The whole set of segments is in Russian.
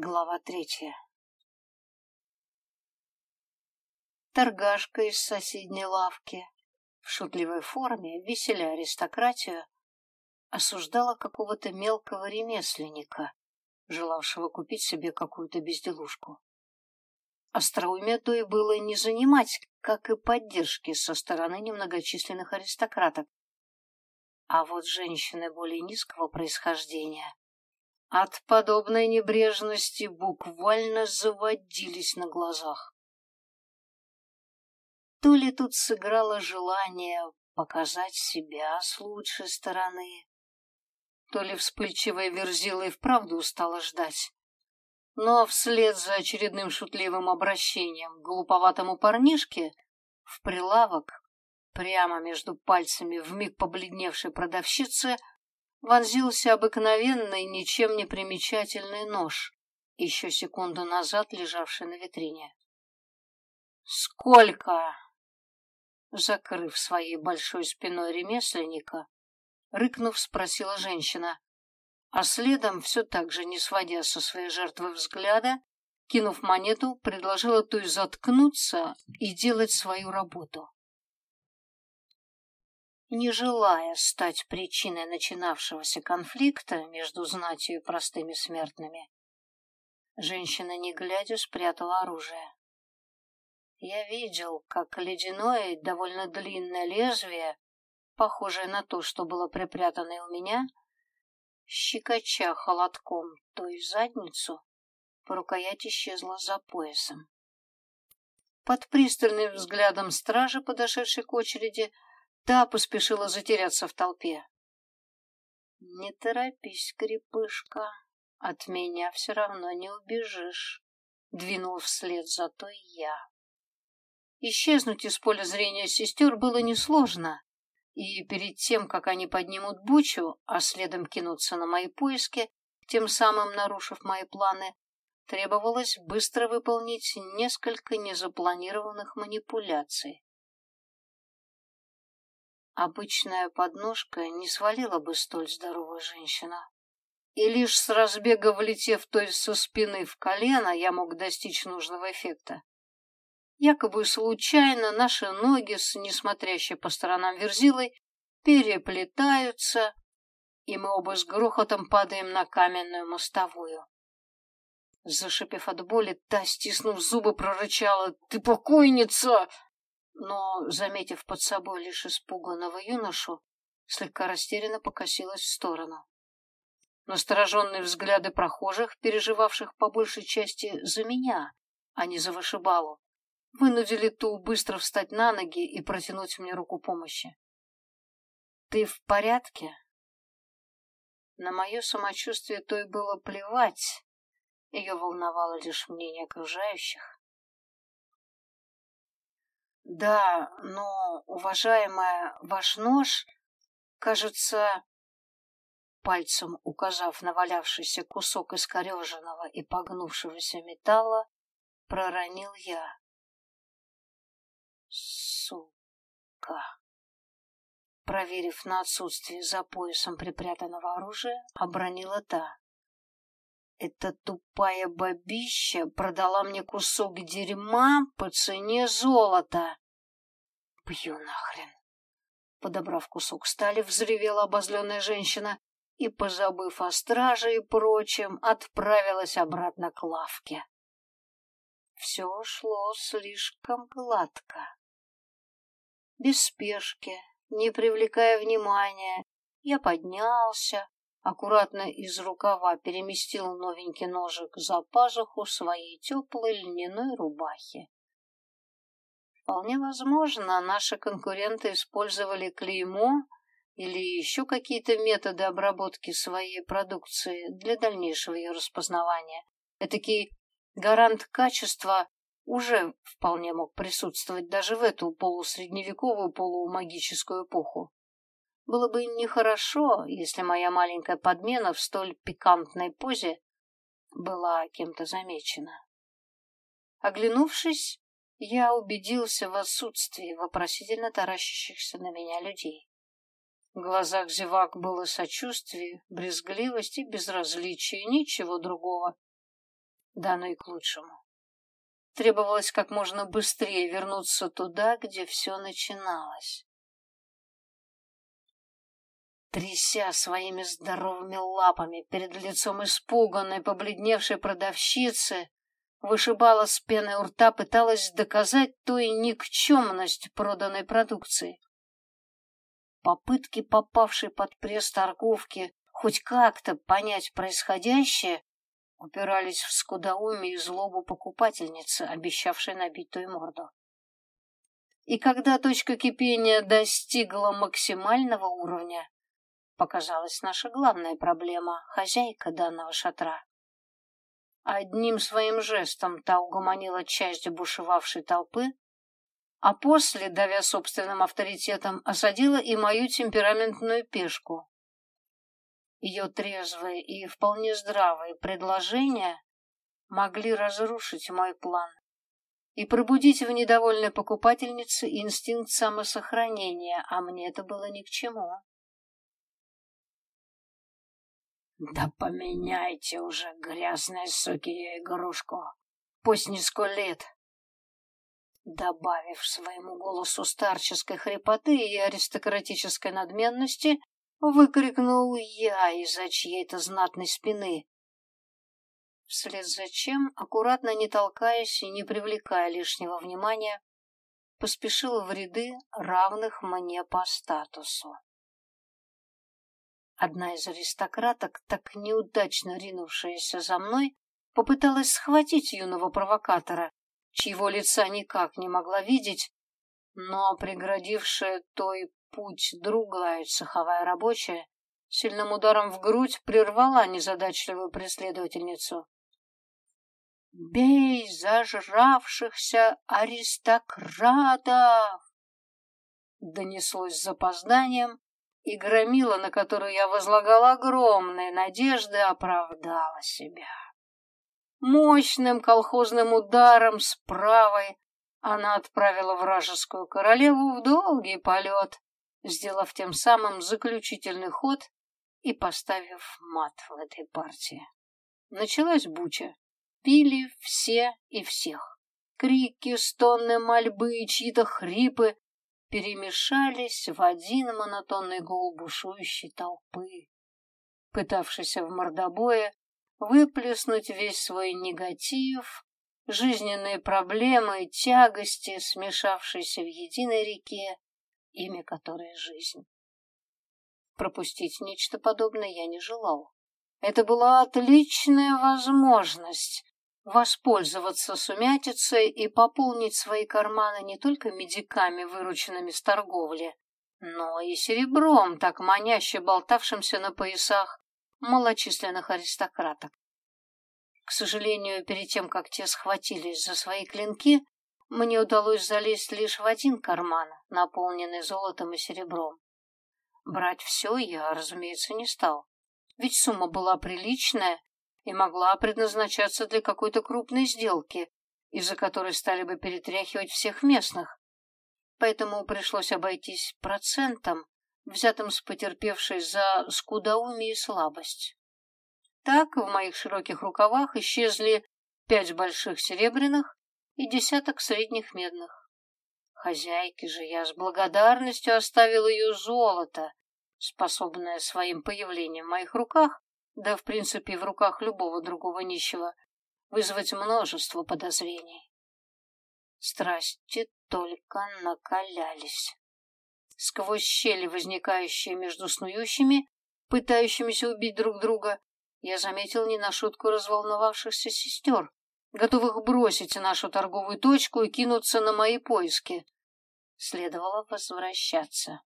Глава третья Торгашка из соседней лавки в шутливой форме, веселя аристократию, осуждала какого-то мелкого ремесленника, желавшего купить себе какую-то безделушку. Остроумие то и было не занимать, как и поддержки со стороны немногочисленных аристократок. А вот женщины более низкого происхождения от подобной небрежности буквально заводились на глазах. То ли тут сыграло желание показать себя с лучшей стороны, то ли вспыльчивая верзила и вправду устала ждать. Но вслед за очередным шутливым обращением к глуповатому парнишке в прилавок, прямо между пальцами вмиг побледневшей продавщицы, вонзился обыкновенный, ничем не примечательный нож, еще секунду назад лежавший на витрине. «Сколько?» Закрыв своей большой спиной ремесленника, рыкнув, спросила женщина, а следом, все так же не сводя со своей жертвы взгляда, кинув монету, предложила той заткнуться и делать свою работу не желая стать причиной начинавшегося конфликта между знатью и простыми смертными. Женщина, не глядя, спрятала оружие. Я видел, как ледяное, довольно длинное лезвие, похожее на то, что было припрятано и у меня, щекоча холодком, то задницу, по рукоять исчезла за поясом. Под пристальным взглядом стражи, подошедшей к очереди, Та поспешила затеряться в толпе. «Не торопись, крепышка, от меня все равно не убежишь», — двинул вслед за той я. Исчезнуть из поля зрения сестер было несложно, и перед тем, как они поднимут бучу, а следом кинутся на мои поиски, тем самым нарушив мои планы, требовалось быстро выполнить несколько незапланированных манипуляций. Обычная подножка не свалила бы столь здоровую женщину. И лишь с разбега влетев той со спины в колено, я мог достичь нужного эффекта. Якобы случайно наши ноги с несмотрящей по сторонам верзилой переплетаются, и мы оба с грохотом падаем на каменную мостовую. Зашипев от боли, та, стиснув зубы, прорычала «Ты покойница!» Но, заметив под собой лишь испуганного юношу, слегка растерянно покосилась в сторону. Настороженные взгляды прохожих, переживавших по большей части за меня, а не за вышибалу, вынудили ту быстро встать на ноги и протянуть мне руку помощи. «Ты в порядке?» На мое самочувствие той было плевать, ее волновало лишь мнение окружающих. Да, но, уважаемая, ваш нож, кажется, пальцем указав на валявшийся кусок искореженного и погнувшегося металла, проронил я. Сука. Проверив на отсутствие за поясом припрятанного оружия, обронила та. Эта тупая бабища продала мне кусок дерьма по цене золота. Бью нахрен. Подобрав кусок стали, взревела обозленная женщина и, позабыв о страже и прочем, отправилась обратно к лавке. Все шло слишком гладко. Без спешки, не привлекая внимания, я поднялся, аккуратно из рукава переместил новенький ножик за пазуху своей теплой льняной рубахи. Вполне возможно, наши конкуренты использовали клеймо или еще какие-то методы обработки своей продукции для дальнейшего ее распознавания. Этакий гарант качества уже вполне мог присутствовать даже в эту полусредневековую полумагическую эпоху. Было бы нехорошо, если моя маленькая подмена в столь пикантной позе была кем-то замечена. Оглянувшись, я убедился в отсутствии вопросительно таращащихся на меня людей. В глазах зевак было сочувствие, брезгливость и безразличие, ничего другого. Да оно и к лучшему. Требовалось как можно быстрее вернуться туда, где все начиналось. Тряся своими здоровыми лапами перед лицом испуганной, побледневшей продавщицы, вышибала с пеной у рта, пыталась доказать той никчемность проданной продукции. Попытки попавшей под пресс торговки хоть как-то понять происходящее упирались в скудоумие и злобу покупательницы, обещавшей набить той морду. И когда точка кипения достигла максимального уровня, показалась наша главная проблема — хозяйка данного шатра. Одним своим жестом та угомонила часть бушевавшей толпы, а после, давя собственным авторитетом, осадила и мою темпераментную пешку. Ее трезвые и вполне здравые предложения могли разрушить мой план и пробудить в недовольной покупательнице инстинкт самосохранения, а мне это было ни к чему. Да поменяйте уже, грязные суки, ее игрушку. Пусть не скулит. Добавив своему голосу старческой хрипоты и аристократической надменности, выкрикнул я из-за чьей-то знатной спины. Вслед за чем, аккуратно не толкаясь и не привлекая лишнего внимания, поспешил в ряды равных мне по статусу. Одна из аристократок, так неудачно ринувшаяся за мной, попыталась схватить юного провокатора, чьего лица никак не могла видеть, но преградившая той путь другая цеховая рабочая сильным ударом в грудь прервала незадачливую преследовательницу. «Бей зажравшихся аристократов!» Донеслось с запозданием, и громила, на которую я возлагал огромные надежды, оправдала себя. Мощным колхозным ударом с правой она отправила вражескую королеву в долгий полет, сделав тем самым заключительный ход и поставив мат в этой партии. Началась буча. Пили все и всех. Крики, стоны, мольбы, чьи-то хрипы перемешались в один монотонный гул бушующей толпы, пытавшейся в мордобое выплеснуть весь свой негатив, жизненные проблемы тягости, смешавшиеся в единой реке, имя которой жизнь. Пропустить нечто подобное я не желал. Это была отличная возможность воспользоваться сумятицей и пополнить свои карманы не только медиками, вырученными с торговли, но и серебром, так маняще болтавшимся на поясах малочисленных аристократок. К сожалению, перед тем, как те схватились за свои клинки, мне удалось залезть лишь в один карман, наполненный золотом и серебром. Брать все я, разумеется, не стал, ведь сумма была приличная и могла предназначаться для какой-то крупной сделки, из-за которой стали бы перетряхивать всех местных. Поэтому пришлось обойтись процентом, взятым с потерпевшей за скудоумие и слабость. Так в моих широких рукавах исчезли пять больших серебряных и десяток средних медных. Хозяйке же я с благодарностью оставил ее золото, способное своим появлением в моих руках да, в принципе, в руках любого другого нищего, вызвать множество подозрений. Страсти только накалялись. Сквозь щели, возникающие между снующими, пытающимися убить друг друга, я заметил не на шутку разволновавшихся сестер, готовых бросить нашу торговую точку и кинуться на мои поиски. Следовало возвращаться.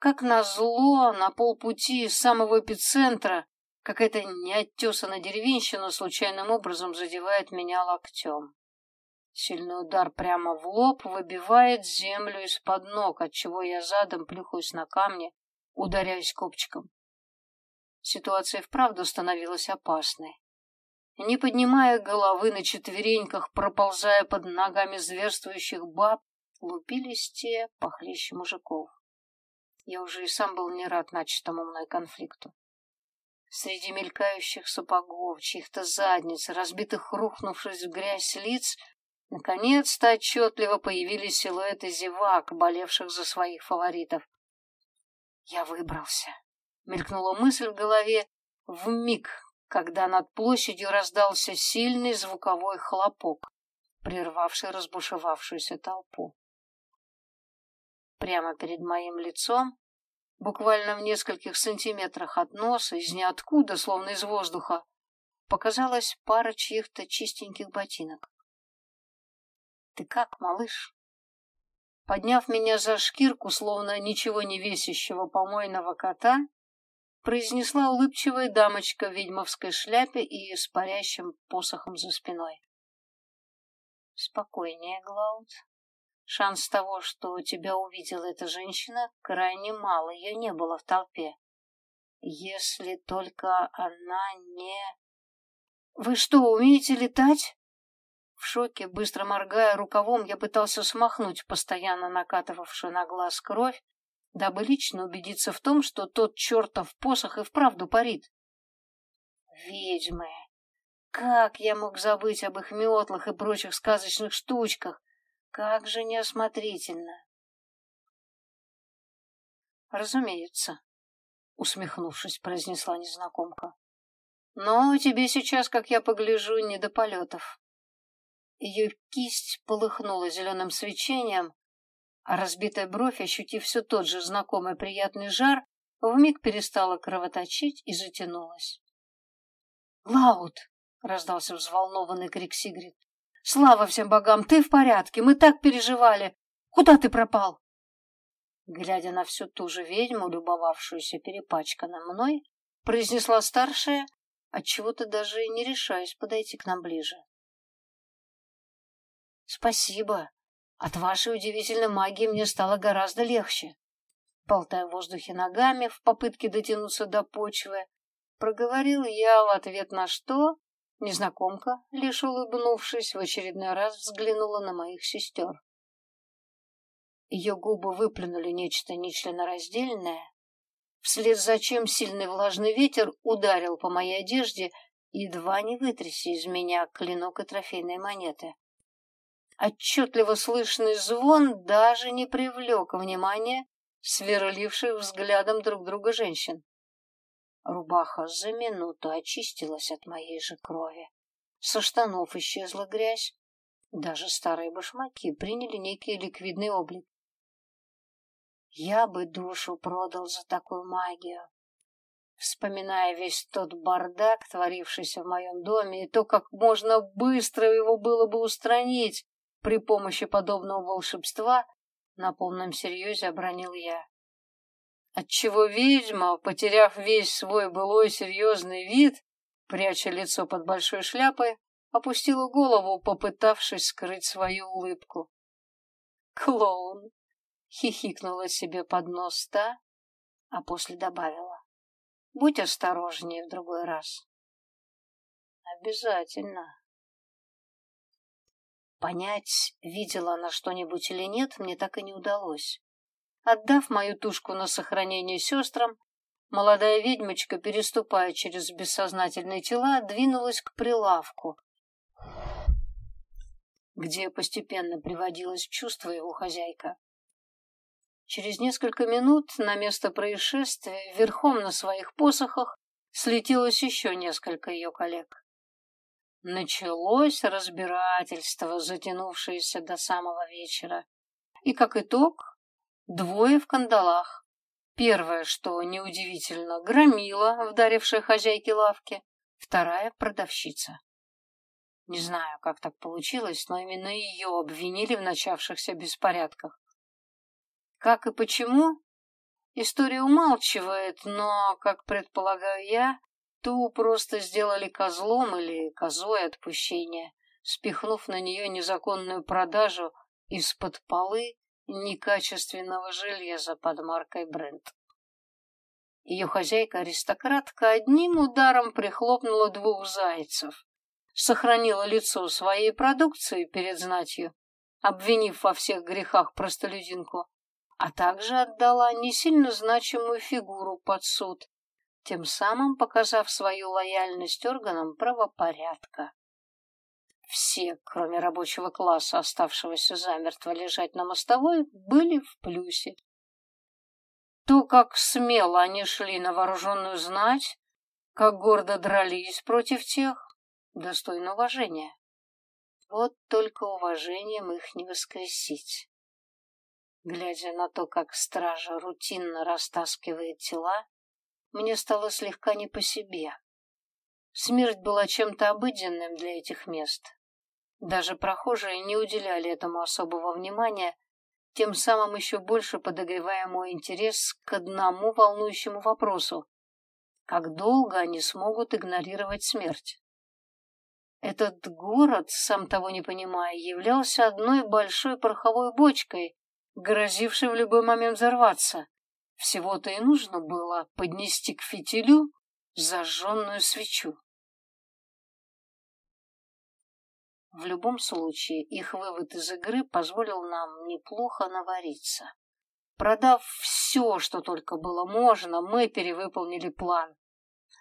Как назло, на полпути из самого эпицентра какая-то неоттесанная деревенщина случайным образом задевает меня локтем. Сильный удар прямо в лоб выбивает землю из-под ног, отчего я задом плюхаюсь на камни, ударяюсь копчиком. Ситуация вправду становилась опасной. Не поднимая головы на четвереньках, проползая под ногами зверствующих баб, лупились те похлеще мужиков. Я уже и сам был не рад начатому мной конфликту. Среди мелькающих сапогов, чьих-то задниц, разбитых рухнувшись в грязь лиц, наконец-то отчетливо появились силуэты зевак, болевших за своих фаворитов. Я выбрался. Мелькнула мысль в голове в миг, когда над площадью раздался сильный звуковой хлопок, прервавший разбушевавшуюся толпу. Прямо перед моим лицом буквально в нескольких сантиметрах от носа, из ниоткуда, словно из воздуха, показалась пара чьих-то чистеньких ботинок. «Ты как, малыш?» Подняв меня за шкирку, словно ничего не весящего помойного кота, произнесла улыбчивая дамочка в ведьмовской шляпе и с парящим посохом за спиной. «Спокойнее, Глауд. Шанс того, что тебя увидела эта женщина, крайне мал, ее не было в толпе. Если только она не... Вы что, умеете летать? В шоке, быстро моргая рукавом, я пытался смахнуть постоянно накатывавшую на глаз кровь, дабы лично убедиться в том, что тот чертов посох и вправду парит. Ведьмы! Как я мог забыть об их метлах и прочих сказочных штучках? Как же неосмотрительно. Разумеется, усмехнувшись, произнесла незнакомка. Но тебе сейчас, как я погляжу, не до полетов. Ее кисть полыхнула зеленым свечением, а разбитая бровь, ощутив все тот же знакомый приятный жар, вмиг перестала кровоточить и затянулась. «Лаут!» — раздался взволнованный крик Сигрид. Слава всем богам, ты в порядке, мы так переживали. Куда ты пропал? Глядя на всю ту же ведьму, любовавшуюся перепачканной мной, произнесла старшая, отчего-то даже не решаясь подойти к нам ближе. Спасибо. От вашей удивительной магии мне стало гораздо легче. Болтая в воздухе ногами в попытке дотянуться до почвы, проговорил я в ответ на что Незнакомка, лишь улыбнувшись, в очередной раз взглянула на моих сестер. Ее губы выплюнули нечто нечленораздельное, вслед за чем сильный влажный ветер ударил по моей одежде, едва не вытряси из меня клинок и трофейные монеты. Отчетливо слышный звон даже не привлек внимания сверливших взглядом друг друга женщин. Рубаха за минуту очистилась от моей же крови. Со штанов исчезла грязь. Даже старые башмаки приняли некий ликвидный облик. Я бы душу продал за такую магию. Вспоминая весь тот бардак, творившийся в моем доме, и то, как можно быстро его было бы устранить при помощи подобного волшебства, на полном серьезе обронил я отчего ведьма, потеряв весь свой былой серьезный вид, пряча лицо под большой шляпой, опустила голову, попытавшись скрыть свою улыбку. «Клоун!» — хихикнула себе под нос та, а после добавила. «Будь осторожнее в другой раз». «Обязательно». Понять, видела она что-нибудь или нет, мне так и не удалось. Отдав мою тушку на сохранение сестрам, молодая ведьмочка, переступая через бессознательные тела, двинулась к прилавку, где постепенно приводилась в чувство его хозяйка. Через несколько минут на место происшествия верхом на своих посохах слетелось еще несколько ее коллег. Началось разбирательство, затянувшееся до самого вечера. И, как итог, Двое в кандалах. Первая, что неудивительно, громила, вдарившая хозяйке лавки. Вторая — продавщица. Не знаю, как так получилось, но именно ее обвинили в начавшихся беспорядках. Как и почему? История умалчивает, но, как предполагаю я, ту просто сделали козлом или козой отпущения, спихнув на нее незаконную продажу из-под полы некачественного железа под маркой Брент. Ее хозяйка-аристократка одним ударом прихлопнула двух зайцев, сохранила лицо своей продукции перед знатью, обвинив во всех грехах простолюдинку, а также отдала не сильно значимую фигуру под суд, тем самым показав свою лояльность органам правопорядка. Все, кроме рабочего класса, оставшегося замертво лежать на мостовой, были в плюсе. То, как смело они шли на вооруженную знать, как гордо дрались против тех, достойно уважения. Вот только уважением их не воскресить. Глядя на то, как стража рутинно растаскивает тела, мне стало слегка не по себе. Смерть была чем-то обыденным для этих мест. Даже прохожие не уделяли этому особого внимания, тем самым еще больше подогревая мой интерес к одному волнующему вопросу. Как долго они смогут игнорировать смерть? Этот город, сам того не понимая, являлся одной большой пороховой бочкой, грозившей в любой момент взорваться. Всего-то и нужно было поднести к фитилю зажженную свечу. В любом случае, их вывод из игры позволил нам неплохо навариться. Продав все, что только было можно, мы перевыполнили план.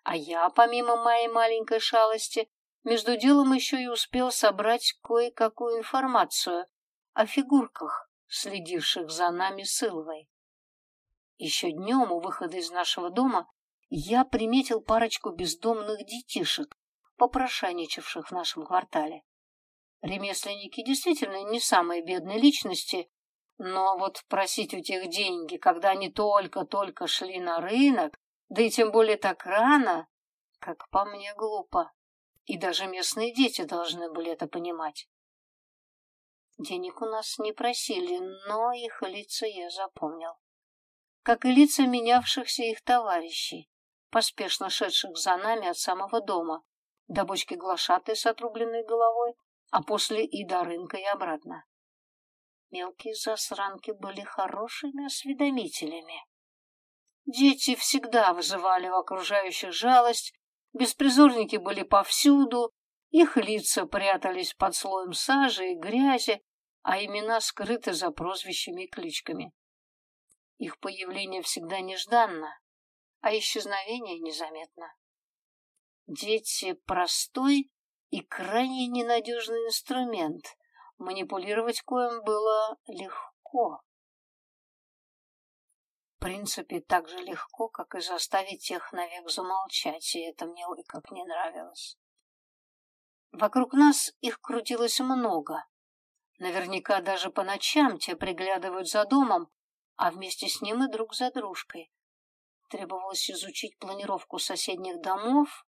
А я, помимо моей маленькой шалости, между делом еще и успел собрать кое-какую информацию о фигурках, следивших за нами с Илвой. Еще днем у выхода из нашего дома я приметил парочку бездомных детишек, попрошайничавших в нашем квартале. Ремесленники действительно не самые бедные личности, но вот просить у тех деньги, когда они только-только шли на рынок, да и тем более так рано, как по мне, глупо. И даже местные дети должны были это понимать. Денег у нас не просили, но их лица я запомнил. Как и лица менявшихся их товарищей, поспешно шедших за нами от самого дома, до бочки глашатой с отрубленной головой, а после и до рынка и обратно. Мелкие засранки были хорошими осведомителями. Дети всегда вызывали у окружающих жалость, беспризорники были повсюду, их лица прятались под слоем сажи и грязи, а имена скрыты за прозвищами и кличками. Их появление всегда нежданно, а исчезновение незаметно. Дети — простой и крайне ненадежный инструмент, манипулировать коем было легко. В принципе, так же легко, как и заставить тех навек замолчать, и это мне ой как не нравилось. Вокруг нас их крутилось много. Наверняка даже по ночам те приглядывают за домом, а вместе с ним и друг за дружкой. Требовалось изучить планировку соседних домов,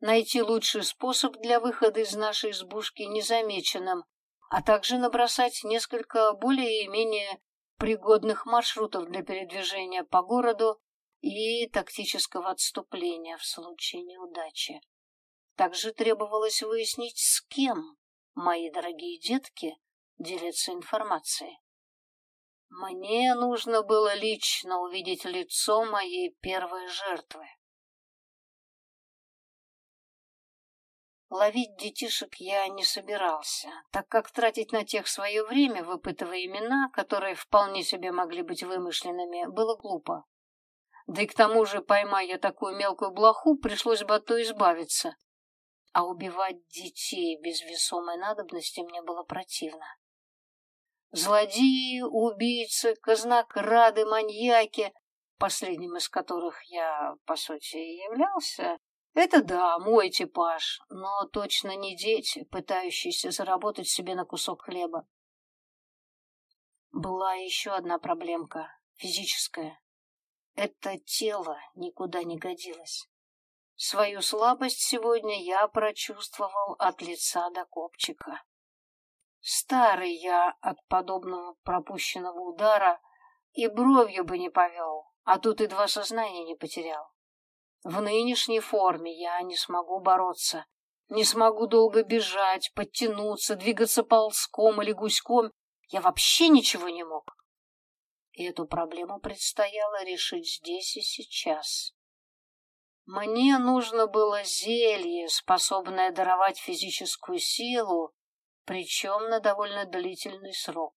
найти лучший способ для выхода из нашей избушки незамеченным, а также набросать несколько более-менее пригодных маршрутов для передвижения по городу и тактического отступления в случае неудачи. Также требовалось выяснить, с кем мои дорогие детки делятся информацией. Мне нужно было лично увидеть лицо моей первой жертвы. Ловить детишек я не собирался, так как тратить на тех свое время, выпытывая имена, которые вполне себе могли быть вымышленными, было глупо. Да и к тому же, поймая такую мелкую блоху, пришлось бы от то избавиться. А убивать детей без весомой надобности мне было противно. Злодеи, убийцы, казнокрады, маньяки, последним из которых я, по сути, и являлся, это да, мой типаж, но точно не дети, пытающиеся заработать себе на кусок хлеба. Была еще одна проблемка, физическая. Это тело никуда не годилось. Свою слабость сегодня я прочувствовал от лица до копчика. Старый я от подобного пропущенного удара и бровью бы не повел, а тут и два сознания не потерял. В нынешней форме я не смогу бороться, не смогу долго бежать, подтянуться, двигаться ползком или гуськом. Я вообще ничего не мог. И эту проблему предстояло решить здесь и сейчас. Мне нужно было зелье, способное даровать физическую силу, причем на довольно длительный срок.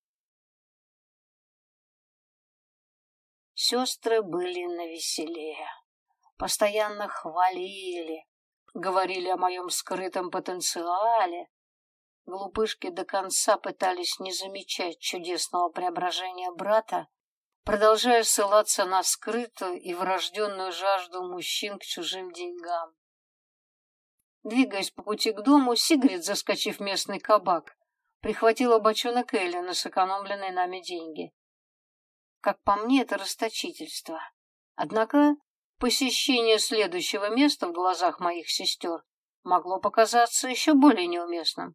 Сестры были навеселее. Постоянно хвалили, говорили о моем скрытом потенциале. Глупышки до конца пытались не замечать чудесного преображения брата, продолжая ссылаться на скрытую и врожденную жажду мужчин к чужим деньгам. Двигаясь по пути к дому, Сигрид, заскочив местный кабак, прихватила бочонок Элли на сэкономленные нами деньги. Как по мне, это расточительство. Однако посещение следующего места в глазах моих сестер могло показаться еще более неуместным.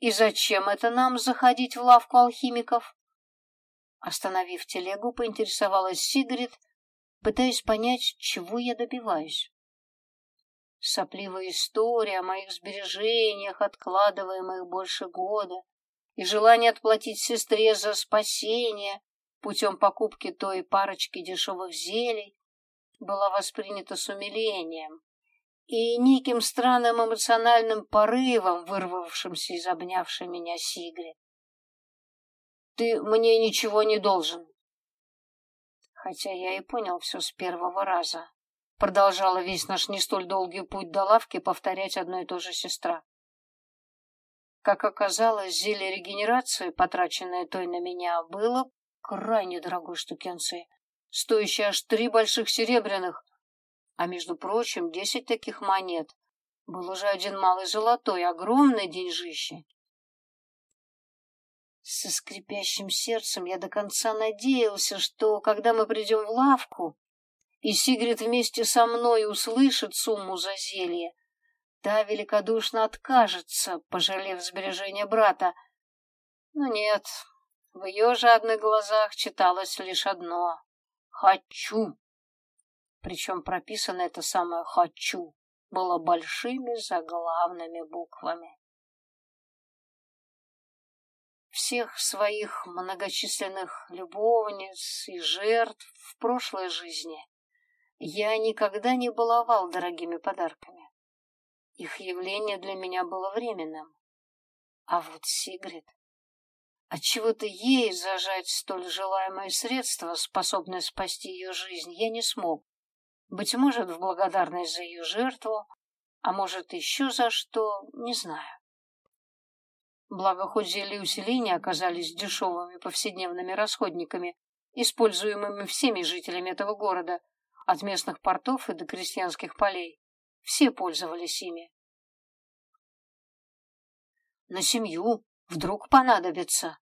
«И зачем это нам заходить в лавку алхимиков?» Остановив телегу, поинтересовалась Сигрид, пытаясь понять, чего я добиваюсь. Сопливая история о моих сбережениях, откладываемых больше года, и желание отплатить сестре за спасение путем покупки той парочки дешевых зелий была воспринята с умилением и неким странным эмоциональным порывом, вырвавшимся из обнявшей меня Сигри. «Ты мне ничего не должен», хотя я и понял все с первого раза. Продолжала весь наш не столь долгий путь до лавки повторять одно и то же сестра. Как оказалось, зелье регенерации, потраченное той на меня, было крайне дорогой штукенцией, стоящей аж три больших серебряных, а, между прочим, десять таких монет. Был уже один малый золотой, огромный деньжище. Со скрипящим сердцем я до конца надеялся, что, когда мы придем в лавку, и Сигрид вместе со мной услышит сумму за зелье, та великодушно откажется, пожалев сбережения брата. Но нет, в ее жадных глазах читалось лишь одно — «хочу». Причем прописано это самое «хочу» было большими заглавными буквами. Всех своих многочисленных любовниц и жертв в прошлой жизни я никогда не баловал дорогими подарками. Их явление для меня было временным. А вот Сигрид... Отчего-то ей зажать столь желаемое средство, способное спасти ее жизнь, я не смог. Быть может, в благодарность за ее жертву, а может, еще за что, не знаю. Благо, хоть зелья усиления оказались дешевыми повседневными расходниками, используемыми всеми жителями этого города, от местных портов и до крестьянских полей, все пользовались ими. На семью вдруг понадобится.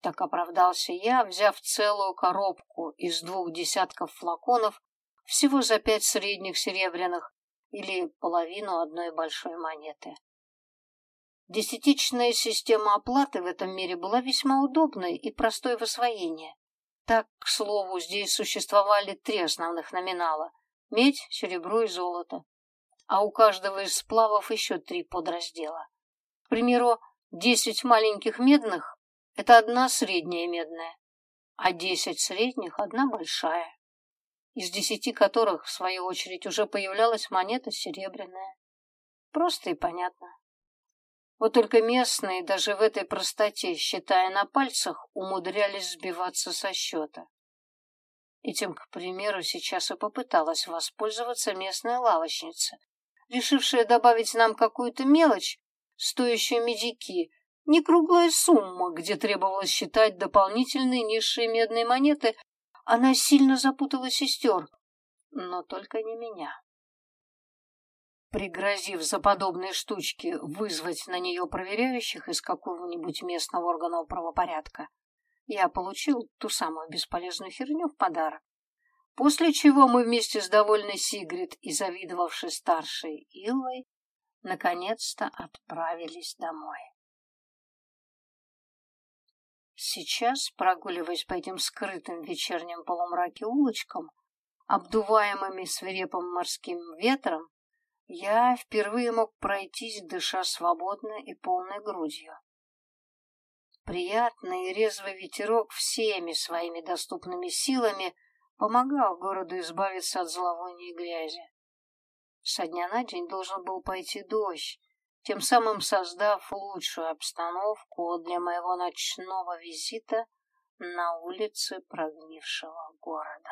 Так оправдался я, взяв целую коробку из двух десятков флаконов всего за пять средних серебряных или половину одной большой монеты. Десятичная система оплаты в этом мире была весьма удобной и простой в освоении. Так, к слову, здесь существовали три основных номинала – медь, серебро и золото а у каждого из сплавов еще три подраздела. К примеру, десять маленьких медных – это одна средняя медная, а десять средних – одна большая, из десяти которых, в свою очередь, уже появлялась монета серебряная. Просто и понятно. Вот только местные даже в этой простоте, считая на пальцах, умудрялись сбиваться со счета. Этим, к примеру, сейчас и попыталась воспользоваться местная лавочница, решившая добавить нам какую-то мелочь, стоящую медики, не круглая сумма, где требовалось считать дополнительные низшие медные монеты, она сильно запутала сестер, но только не меня. Пригрозив за подобные штучки вызвать на нее проверяющих из какого-нибудь местного органа правопорядка, я получил ту самую бесполезную херню в подарок. После чего мы вместе с довольной Сигрид и завидовавшей старшей Илвой наконец-то отправились домой. Сейчас, прогуливаясь по этим скрытым вечерним полумраке улочкам, обдуваемыми свирепым морским ветром, я впервые мог пройтись, дыша свободно и полной грудью. Приятный и резвый ветерок всеми своими доступными силами – помогал городу избавиться от зловония и грязи. Со дня на день должен был пойти дождь, тем самым создав лучшую обстановку для моего ночного визита на улице прогнившего города.